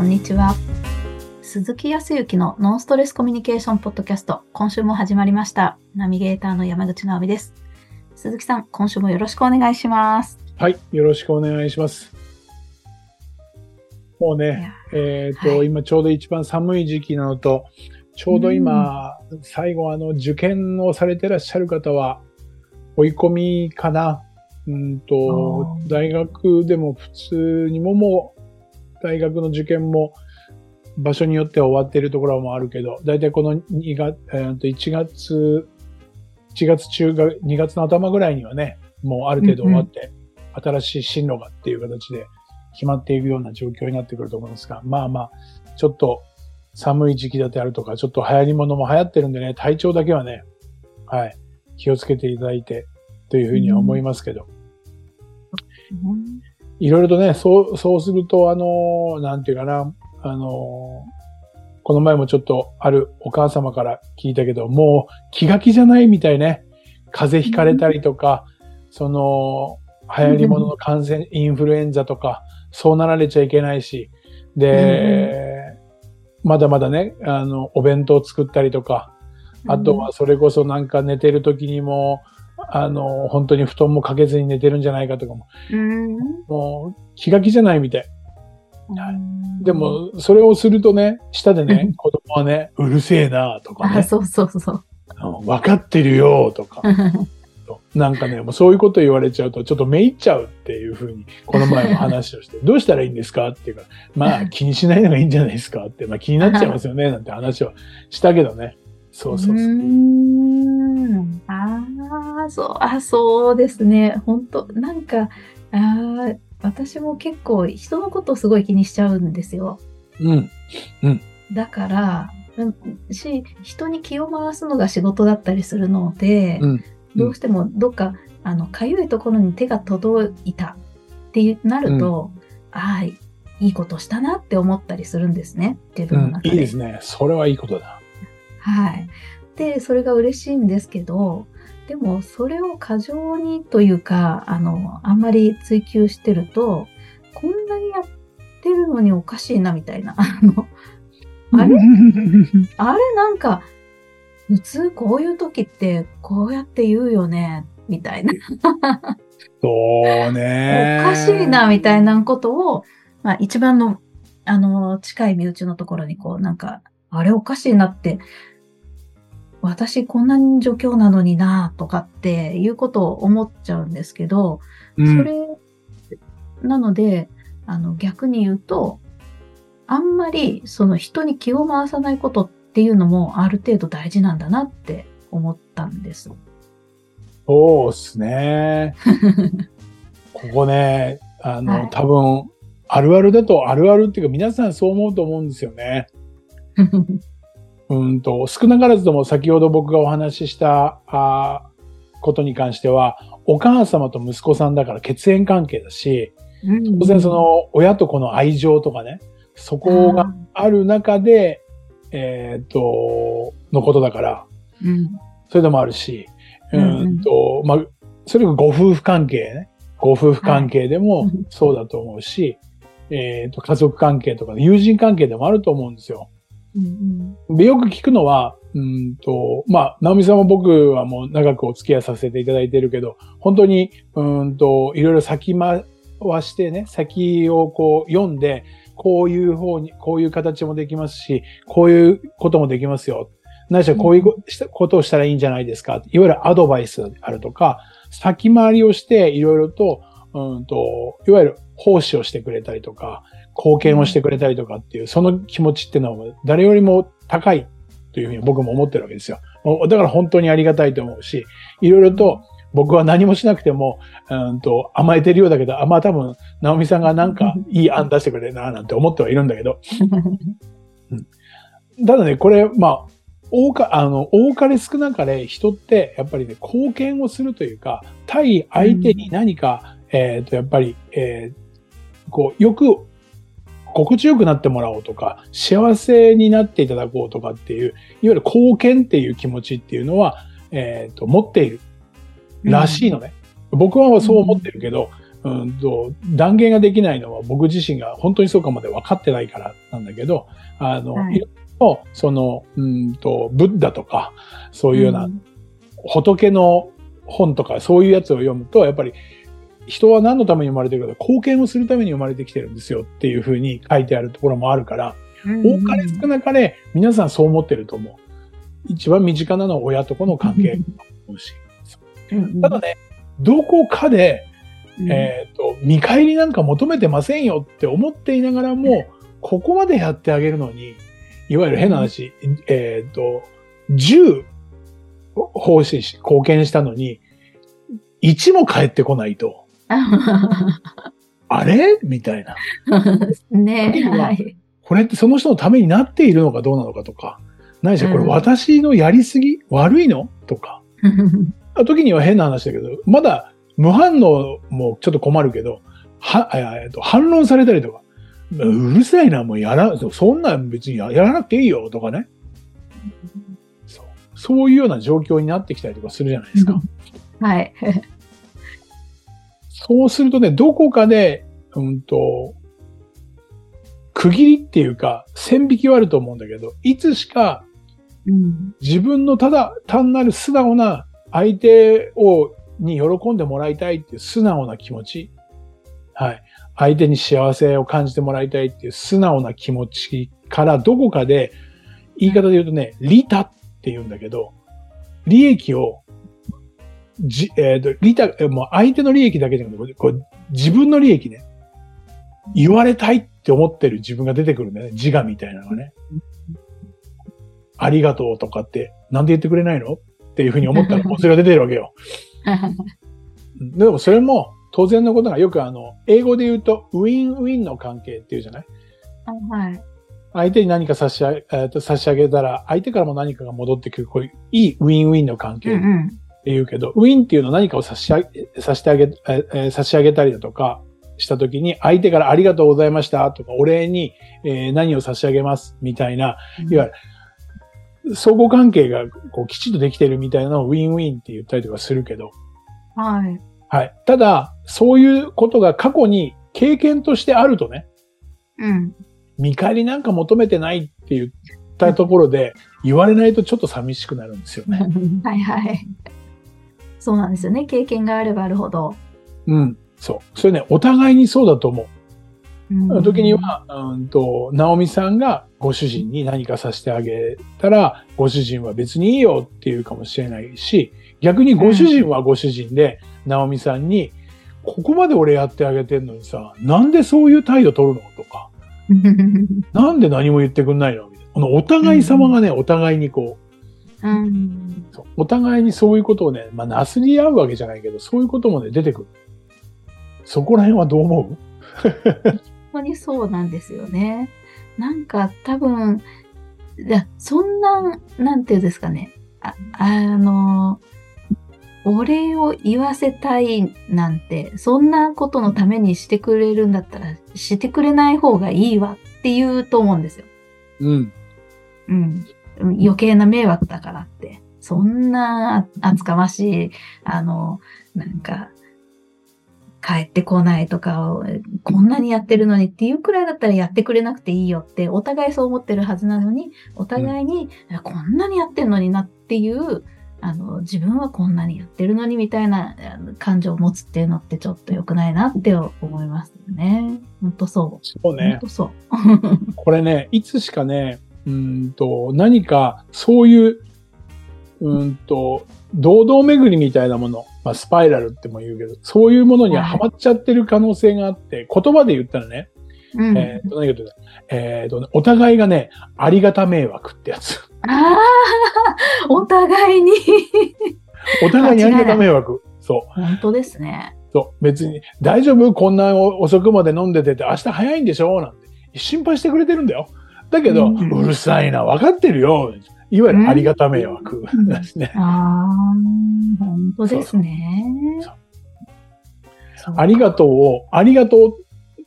こんにちは。鈴木康之のノンストレスコミュニケーションポッドキャスト、今週も始まりました。ナビゲーターの山口直美です。鈴木さん、今週もよろしくお願いします。はい、よろしくお願いします。もうね、えっ、と、はい今ちょうど一番寒い時期なのと、ちょうど今、最後あの、受験をされてらっしゃる方は、追い込みかな。うんと大学でも普通にももう、大学の受験も場所によっては終わっているところもあるけど、だいたいこの2月、えーと1月、1月中が、2月の頭ぐらいにはね、もうある程度終わって、新しい進路がっていう形で決まっていくような状況になってくると思いますが、まあまあ、ちょっと寒い時期だってあるとか、ちょっと流行り物も流行ってるんでね、体調だけはね、はい、気をつけていただいて、というふうには思いますけど、いろいろとね、そう、そうすると、あの、なんていうかな、あの、この前もちょっとあるお母様から聞いたけど、もう気が気じゃないみたいね。風邪ひかれたりとか、その、流行り物の感染、インフルエンザとか、そうなられちゃいけないし、で、まだまだね、あの、お弁当作ったりとか、あとはそれこそなんか寝てる時にも、あの、本当に布団もかけずに寝てるんじゃないかとかも、うん、もう気が気じゃないみたい。うんで、も、それをするとね、下でうねん、子供はね、うるせえなとかあ、ね、そうそうそう。うん分かってるよとか、なんかね、もうそういうこと言われちゃうと、ちょっとめいっちゃうっていうふうに、この前も話をして、どうしたらいいんですかっていうか、まあ気にしないのがいいんじゃないですかって、まあ気になっちゃいますよね、なんて話をしたけどね。そうそうそう。ん。ああ、そう、あ、そうですね。本当なんか、あー私も結構人のことをすごい気にしちゃうんですよ。うん。だから、うんし、人に気を回すのが仕事だったりするので、うんどうしてもどっか、あの、かゆいところに手が届いたってなると、ああ、いいことしたなって思ったりするんですね。自うん。分の中で。いいですね。それはいいことだ。はい。で、それが嬉しいんですけど、でも、それを過剰にというか、あの、あんまり追求してると、こんなにやってるのにおかしいな、みたいな。あの、あれ？あれ？なんか、普通こういう時って、こうやって言うよね、みたいな。そうね。おかしいな、みたいなことを、まあ、一番の、あの、近い身内のところに、こう、なんか、あれおかしいなって、私こんなに状況なのにな、とかっていうことを思っちゃうんですけど、うんそれ、なので、あの、逆に言うと、あんまり、その人に気を回さないことっていうのも、ある程度大事なんだなって思ったんです。そうっすね。ここね、あの、はい多分、あるあるだと、あるあるっていうか、皆さんそう思うと思うんですよね。うんと、少なからずとも先ほど僕がお話ししたあーことに関しては、お母様と息子さんだから血縁関係だし、当然その親と子の愛情とかね、そこがある中で、えっ、と、のことだから、うん、それでもあるし、ううん。と、まあ、それがご夫婦関係ね。ご夫婦関係でもはい。そうだと思うし、えっ、と、家族関係とか友人関係でもあると思うんですよ。うんうんで、よく聞くのは、うんと、まあ、直美さんも僕はもう長くお付き合いさせていただいているけど、本当に、うんと、いろいろ先回してね、先をこう読んで、こういう方に、こういう形もできますし、こういうこともできますよ。ないしはこういうことをしたらいいんじゃないですか。いわゆるアドバイスであるとか、先回りをしていろいろと、うんと、いわゆる奉仕をしてくれたりとか、貢献をしてくれたりとかっていう、その気持ちっていうのは誰よりも高いというふうに僕も思ってるわけですよ。だから本当にありがたいと思うし、いろいろと僕は何もしなくても、うんと甘えてるようだけど、あまあ多分、直美さんがなんか いい案出してくれるななんて思ってはいるんだけど、ただね、これ、まあ、多か、あの、多かれ少なかれ人ってやっぱりね、貢献をするというか、対相手に何か、えっ、と、やっぱり、えーこう、よく、心地よくなってもらおうとか、幸せになっていただこうとかっていう、いわゆる貢献っていう気持ちっていうのは、えっ、と、持っているらしいのね。僕はそう思ってるけど、うんと、断言ができないのは僕自身が本当にそうかまで分かってないからなんだけど、あの、はい。いろいろその、うんと、ブッダとか、そういうような仏の本とかそういうやつを読むと、やっぱり人は何のために生まれてるか貢献をするために生まれてきてるんですよっていうふうに書いてあるところもあるから、うん。多かれ少なかれ皆さんそう思ってると思う。一番身近なのは親と子の関係だと思うし。うん。ただね、どこかで、うん。えっ、と、見返りなんか求めてませんよって思っていながらも、ここまでやってあげるのに、いわゆる変な話、えっ、と、10奉仕し、貢献したのに、1も返ってこないと、あれ？みたいな。ねははい。これってその人のためになっているのかどうなのかとか、ないしはこれうん私のやりすぎ、悪いの？とか。時には変な話だけど、まだ無反応もちょっと困るけど、は、えっと、反論されたりとか、うるさいな、もうやら、そんなん別にややらなくていいよ、とかね。そう。そういうような状況になってきたりとかするじゃないですか。はい。そうするとね、どこかで、うんと、区切りっていうか、線引きはあると思うんだけど、いつしかうん自分のただ単なる素直な相手を、に喜んでもらいたいっていう素直な気持ち。はい。相手に幸せを感じてもらいたいっていう素直な気持ちからどこかで、言い方で言うとね、利他って言うんだけど、利益を、じ、えっ、と、利他、えもう相手の利益だけじゃなくて、こう自分の利益ね、言われたいって思ってる自分が出てくるんだよね。自我みたいなのがね。ありがとうとかって、なんで言ってくれないの？っていうふうに思ったら、もうそれが出てるわけよ。うんでもそれも当然のことがよくあの、英語で言うと、ウィンウィンの関係っていうじゃない？はい。相手に何か差し上げ、えーと差し上げたら、相手からも何かが戻ってくる、こういういいウィンウィンの関係ってうんうん言うけど、ウィンっていうのは何かを差し上げ、差してあげ、え差し上げたりだとかしたときに、相手からありがとうございましたとか、お礼に、えー何を差し上げますみたいな、いわゆる、相互関係がこうきちっとできてるみたいなのをウィンウィンって言ったりとかするけど、はい。はい。ただ、そういうことが過去に経験としてあるとね、うん。見返りなんか求めてないって言ったところで、言われないとちょっと寂しくなるんですよね。はいはい。そうなんですよね。経験があればあるほど。うん。そう。それね、お互いにそうだと思う。うん時に、は、うんと、ナオミさんがご主人に何かさせてあげたら、ご主人は別にいいよっていうかもしれないし、逆にご主人はご主人で、ナオミさんに、ここまで俺やってあげてんのにさ、なんでそういう態度取るのとか、なんで何も言ってくんないのみたいな。このお互い様がね、お互いにこうん。う、そうお互いにそういうことをね、まあ、なすり合うわけじゃないけど、そういうこともね、出てくる。そこら辺はどう思う？本当にそうなんですよね。なんか多分、いやそんな、なんていうんですかね。あ、あの、お礼を言わせたいなんて、そんなことのためにしてくれるんだったら、してくれない方がいいわって言うと思うんですよ。うん。うん。余計な迷惑だからって。そんな厚かましい、あの、なんか、帰ってこないとかを、こんなにやってるのにっていうくらいだったらやってくれなくていいよって、お互いそう思ってるはずなのに、お互いに、こんなにやってるのになっていう、あの、自分はこんなにやってるのにみたいな感情を持つっていうのってちょっと良くないなって思いますよね。ほんとそう。そうね。とそう。これね、いつしかね、うーんと、何かそういう、うーんと、堂々巡りみたいなもの、まあ、スパイラルっても言うけど、そういうものにはハマっちゃってる可能性があって、言葉で言ったらね、うん。えっ、と、何かというと、えっ、とね、お互いがね、ありがた迷惑ってやつ。ああ、お互いに。お互いにありがた迷惑。そう。本当ですね。そう。別に、大丈夫？こんな遅くまで飲んでてて、明日早いんでしょ？なんて。心配してくれてるんだよ。だけど、ううんるさいな、分かってるよ。いわゆるありがた迷惑。ですね。ああ、本当ですね。そうありがとうを、ありがとう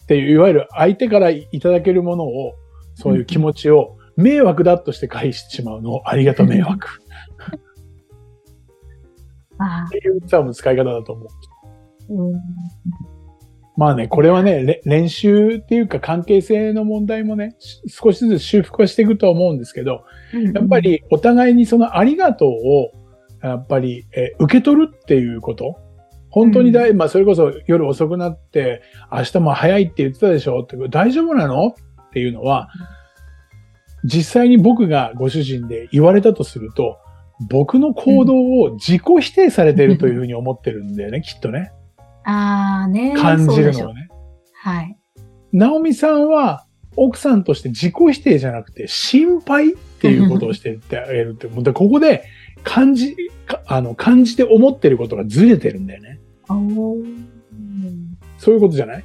っていう、いわゆる相手からいただけるものを、そういう気持ちを迷惑だとして返してしまうのをありがた迷惑。あっていう使い方だと思う。ーうんまあね、これはね、れ練習っていうか関係性の問題もね、し少しずつ修復はしていくとは思うんですけど、やっぱ、りお互いにそのありがとうを、やっぱり、えー受け取るっていうこと。本当に大、まあそれこそ夜遅くなって、明日も早いって言ってたでしょって、大丈夫なのっていうのは、実際に僕がご主人で言われたとすると、僕の行動を自己否定されてるというふうに思ってるんだよね、きっとね。ああね。感じるのはね。はい。ナオミさんは奥さんとして自己否定じゃなくて心配っていうことをしてってあげるって。もうでここで感じ、かあの、感じて思ってることがずれてるんだよね。そういうことじゃない？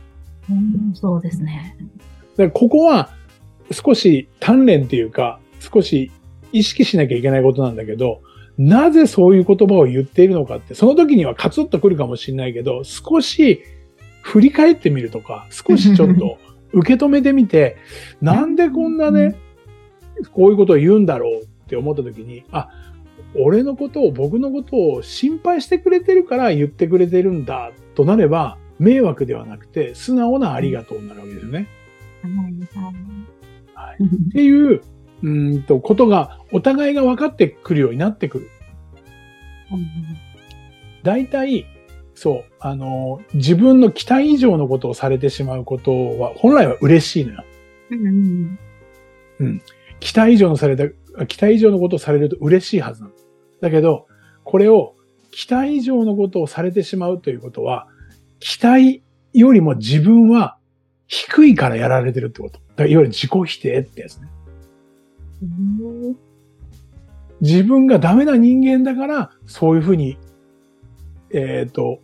うんそうですね。だからここは少し鍛錬っていうか、少し意識しなきゃいけないことなんだけど、なぜそういう言葉を言っているのかって、その時にはカツッとくるかもしれないけど、少し振り返ってみるとか、少しちょっと受け止めてみて、なんでこんなね、こういうことを言うんだろうって思った時に、あ、俺のことを、僕のことを心配してくれてるから言ってくれてるんだとなれば、迷惑ではなくて、素直なありがとうになるわけですよね。はい。っていう、うーんと、ことが、お互いが分かってくるようになってくる。大体、そう、あの、自分の期待以上のことをされてしまうことは、本来は嬉しいのよ。うんうん期待以上のされた、期待以上のことをされると嬉しいはずなの。だけど、これを、期待以上のことをされてしまうということは、期待よりも自分は低いからやられてるってこと。だからいわゆる自己否定ってやつね。うん自分がダメな人間だから、そういうふうに、えっ、と、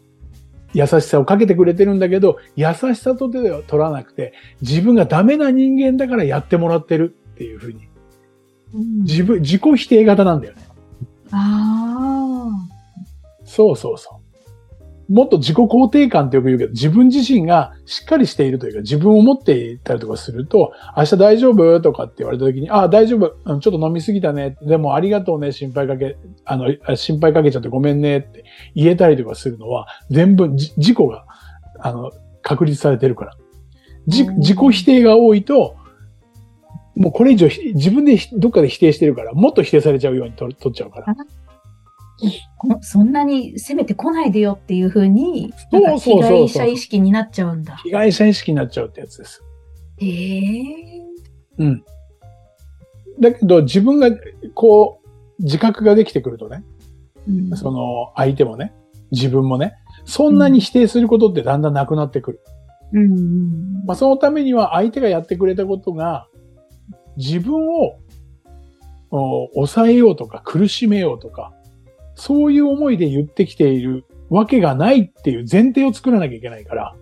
優しさをかけてくれてるんだけど、優しさと手では取らなくて、自分がダメな人間だからやってもらってるっていうふうに、うん自分、自己否定型なんだよね。あそうそうそう。もっと自己肯定感ってよく言うけど、自分自身がしっかりしているというか、自分を持っていたりとかすると、明日大丈夫とかって言われた時に、あ、大丈夫。うんちょっと飲みすぎたね。でもありがとうね。心配かけ、あの、あ心配かけちゃってごめんねって言えたりとかするのは、全部じ自己が、あの、確立されてるから。自己否定が多いと、もうこれ以上ひ自分でひどっかで否定してるから、もっと否定されちゃうように取取っちゃうから。こそんなに攻めてこないでよっていうふうに、被害者意識になっちゃうんだ。被害者意識になっちゃうってやつです。へえ。うん。だけど自分がこう自覚ができてくるとね、うんその相手もね、自分もね、そんなに否定することってだんだんなくなってくる。うんうんまあそのためには相手がやってくれたことが自分をお抑えようとか苦しめようとか、そういう思いで言ってきているわけがないっていう前提を作らなきゃいけないから、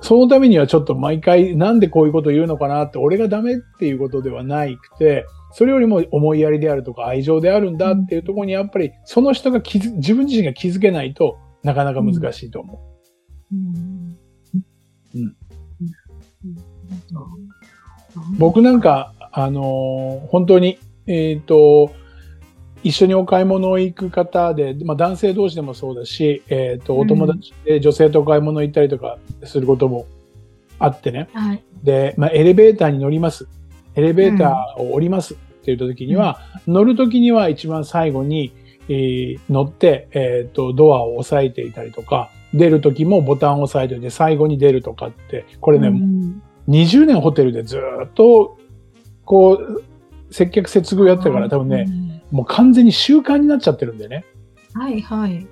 そのためにはちょっと毎回なんでこういうこと言うのかなって、俺がダメっていうことではないくて、それよりも思いやりであるとか愛情であるんだっていうところにやっぱりその人が気づ自分自身が気づけないとなかなか難しいと思う。うん。うん。僕なん。か、あのー本当に、えっ、と、一緒にお買い物行く方で、まあ男性同士でもそうだし、えっ、と、お友達で女性とお買い物行ったりとかすることもあってね。はい。で、まあエレベーターに乗ります。エレベーターを降りますって言った時には、乗る時には一番最後に、えー乗って、えっ、と、ドアを押さえていたりとか、出る時もボタンを押さえておいて最後に出るとかって、これね、うん20年ホテルでずーっと、こう、接客接遇やってたから多分ね、もう完全に習慣になっちゃってるんでね。うん。はいはい。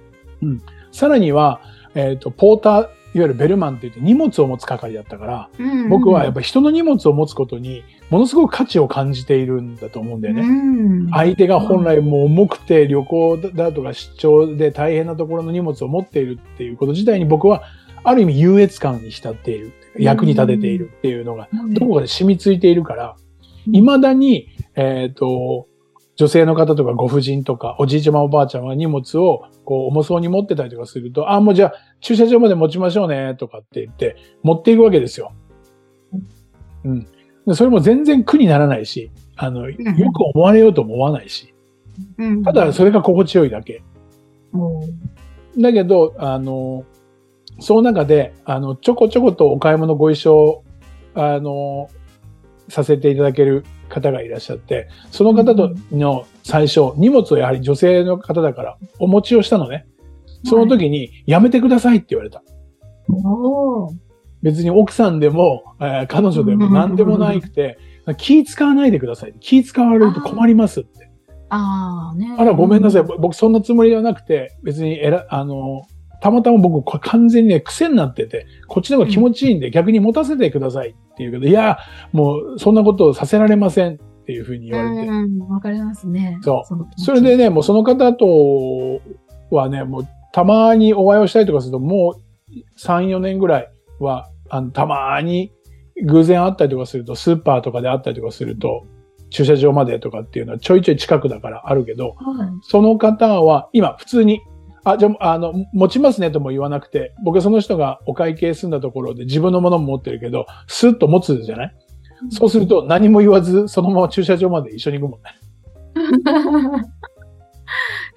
さらには、えっ、と、ポーター、いわゆるベルマンって言って荷物を持つ係だったから、僕はやっぱ人の荷物を持つことに、ものすごく価値を感じているんだと思うんだよね。ね相手が本来もう重くて旅行だとか出張で大変なところの荷物を持っているっていうこと自体に僕はある意味優越感に浸っている。役に立てているっていうのがどこかで染みついているから、未だに、えっ、と、女性の方とかご婦人とかおじいちゃまおばあちゃまが荷物をこう重そうに持ってたりとかすると、あ、もうじゃあ駐車場まで持ちましょうねとかって言って持っていくわけですよ。うん。でそれも全然苦にならないし、あの、よく思われようとも思わないし、ただそれが心地よいだけ。だけど、あの、その中で、あの、ちょこちょことお買い物ご一緒、あの、させていただける方がいらっしゃって、その方との最初、荷物をやはり女性の方だからお持ちをしたのね。その時に、やめてくださいって言われた。別に奥さんでも、えー彼女でも何でもなくて、気使わないでください。気使われると困りますって。ああね。あら、ごめんなさい。僕そんなつもりではなくて、別にえら、あの、たまたま僕、これ完全にね、癖になってて、こっちの方が気持ちいいんで、逆に持たせてくださいっていうけど、いや、もう、そんなことをさせられませんっていうふうに言われて。うん、わかりますね。そうそれでね、もうその方とはね、もう、たまにお会いをしたりとかすると、もう、3、4年ぐらいは、あの、たまに偶然会ったりとかすると、スーパーとかで会ったりとかすると、駐車場までとかっていうのはちょいちょい近くだからあるけど、はい。その方は今普通に、あ、じゃあ、あの、持ちますねとも言わなくて、僕はその人がお会計済んだところで自分のものも持ってるけど、スッと持つじゃない？そうすると何も言わず、そのまま駐車場まで一緒に行くもんね。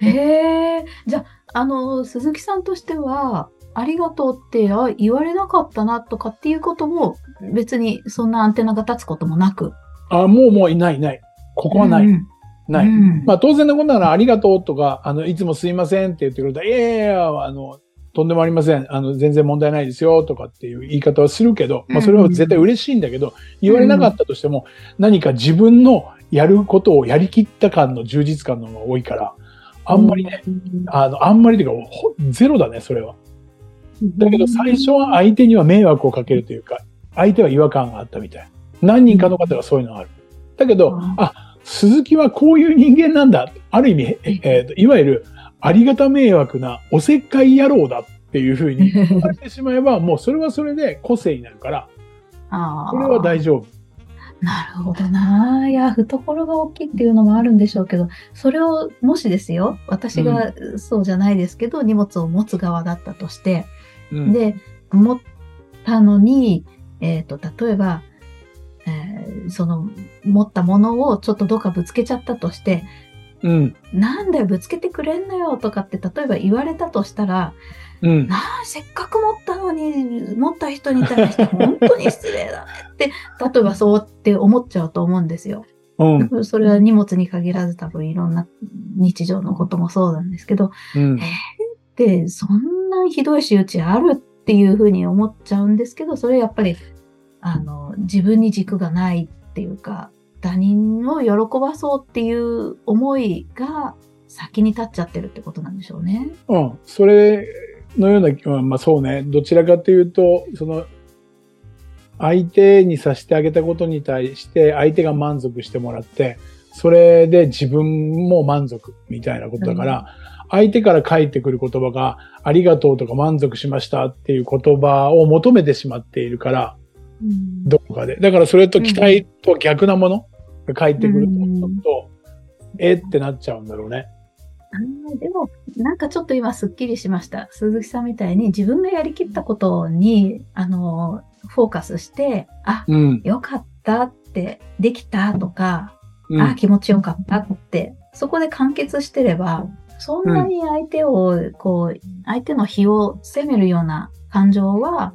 へえ。じゃあ、あの、鈴木さんとしては、ありがとうってあ言われなかったなとかっていうことも、別にそんなアンテナが立つこともなく？あ、もうもういないいない。ここはない。うんない。うんまあ当然のことならありがとうとか、あの、いつもすいませんって言ってくれたら、いやいやいや、あの、とんでもありません。あの、全然問題ないですよとかっていう言い方はするけど、まあそれは絶対嬉しいんだけど、言われなかったとしても、何か自分のやることをやりきった感の充実感の方が多いから、あんまりね、。あの、あんまりというか、ほゼロだね、それは。だけど最初は相手には迷惑をかけるというか、相手は違和感があったみたい。何人かの方がそういうのがある。だけど、うんあ、鈴木はこういう人間なんだ。ある意味、ええーといわゆるありがた迷惑なおせっかい野郎だっていうふうに言われてしまえば、もうそれはそれで個性になるから、あーそれは大丈夫。なるほどな。いや、懐が大きいっていうのもあるんでしょうけど、それを、もしですよ、私がそうじゃないですけど、荷物を持つ側だったとして、うん、で、持ったのに、えっ、と、例えば、えーその、持ったものをちょっとどっかぶつけちゃったとして、うん。なんだよ、ぶつけてくれんのよとかって、例えば言われたとしたら、うん。なあ、せっかく持ったのに、持った人に対して本当に失礼だねって、例えばそうって思っちゃうと思うんですよ。うん。それは荷物に限らず多分いろんな日常のこともそうなんですけど、うん。で、そんなひどい仕打ちあるっていうふうに思っちゃうんですけど、それやっぱり、あの、自分に軸がないっていうか、他人を喜ばそうっていう思いが先に立っちゃってるってことなんでしょうね。うん。それのような、うんまあそうね。どちらかというと、その、相手にさせてあげたことに対して、相手が満足してもらって、それで自分も満足みたいなことだから、相手から返ってくる言葉が、ありがとうとか満足しましたっていう言葉を求めてしまっているから、うんどこかで。だからそれと期待と逆なもの？が返ってくるとえってなっちゃうんだろうね。でも、なんかちょっと今すっきりしました。鈴木さんみたいに自分がやりきったことに、あの、フォーカスして、あ、うん。よかったって、できたとか、うんあ、気持ちよかったって、そこで完結してれば、そんなに相手を、こう、相手の非を責めるような感情は、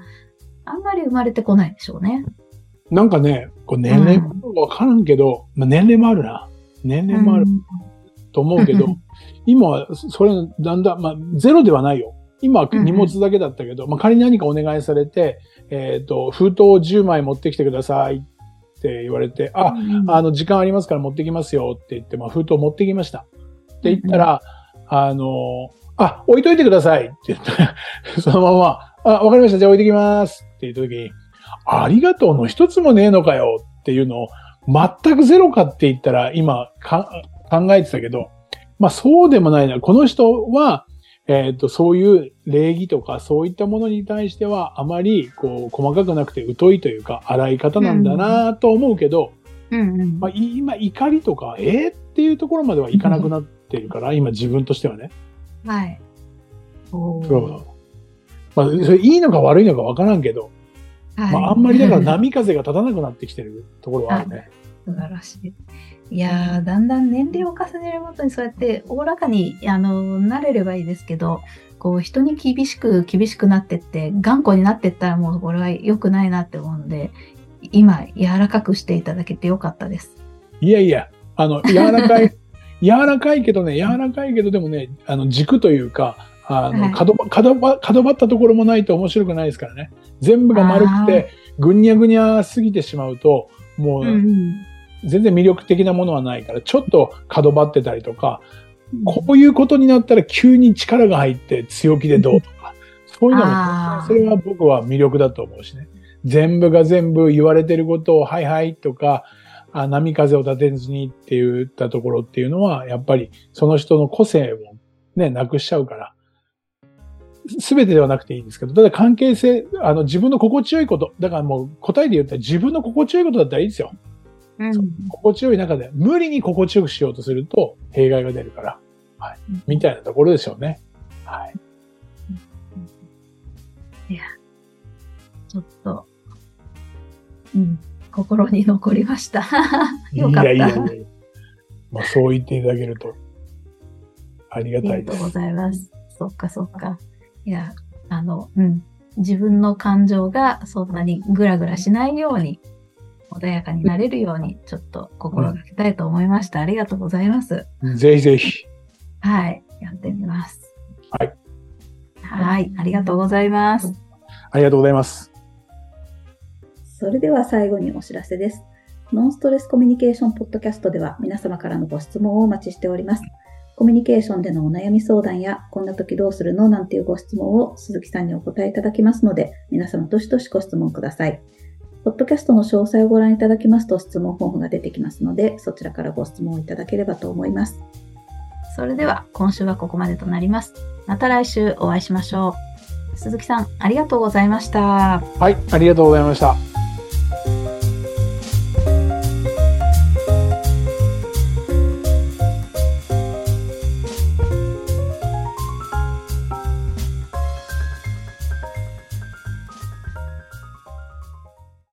あんまり生まれてこないでしょうね。なんかね、こう年齢もわからんけど、まあ、年齢もあるな。年齢もあると思うけど、今はそれだんだん、まあゼロではないよ。今は荷物だけだったけど、まあ仮に何かお願いされて、えっ、と、封筒を10枚持ってきてくださいって言われて、あ、うんあの、時間ありますから持ってきますよって言って、まあ封筒持ってきました。って言ったら、あの、あ、置いといてくださいって言ったら、そのまま、あ、わかりました、じゃあ置いてきますって言った時に、ありがとうの一つもねえのかよっていうのを、全くゼロかって言ったら、今か考えてたけど、まあそうでもないな。この人は、えっ、と、そういう礼儀とかそういったものに対しては、あまり、こう、細かくなくて疎いというか、荒い方なんだなと思うけど、うんうんまあ、い今、怒りとか、えー、っていうところまではいかなくなってるから、今自分としてはね。はい。そう。まあ、それいいのか悪いのかわからんけど、はいまあ、あんまりだから波風が立たなくなってきてるところはあるね。素晴らしい。いやー、だんだん年齢を重ねるごとにそうやっておおらかに、あの、なれればいいですけど、こう人に厳しく厳しくなってって、頑固になってったらもうこれは良くないなって思うんで、今柔らかくしていただけてよかったです。いやいや、あの、柔らかい、柔らかいけどね、柔らかいけどでもね、あの、軸というか、あの、はい角ば、角ば、角張ったところもないと面白くないですからね。全部が丸くて、ぐにゃぐにゃすぎてしまうと、もう、全然魅力的なものはないから、ちょっと角張ってたりとか、こういうことになったら急に力が入って強気でどうとか、そういうのもそれは僕は魅力だと思うしね。全部が全部言われてることを、はいはいとか、あ波風を立てずにって言ったところっていうのは、やっぱりその人の個性をね、なくしちゃうから、すべてではなくていいんですけど、ただ関係性、あの自分の心地よいこと、だからもう答えで言ったら自分の心地よいことだったらいいですよ。うん心地よい中で、無理に心地よくしようとすると、弊害が出るから、はい。みたいなところでしょうね。はい。ちょっと、うん、心に残りました。よかった。いやいやいやいやまあ、そう言っていただけると、ありがありたいです。がとうございます。そっかそっか。いや、あの、うん。自分の感情がそんなにグラグラしないように、穏やかになれるように、ちょっと心がけたいと思いました。ありがとうございます。ぜひぜひ。はい。やってみます。はい。はい。ありがとうございます。ありがとうございます。それでは最後にお知らせです。ノンストレスコミュニケーションポッドキャストでは皆様からのご質問をお待ちしております。コミュニケーションでのお悩み相談や、こんな時どうするの？なんていうご質問を鈴木さんにお答えいただきますので、皆様どしどしご質問ください。ポッドキャストの詳細をご覧いただきますと質問フォームが出てきますので、そちらからご質問をいただければと思います。それでは、今週はここまでとなります。また来週お会いしましょう。鈴木さん、ありがとうございました。はい、ありがとうございました。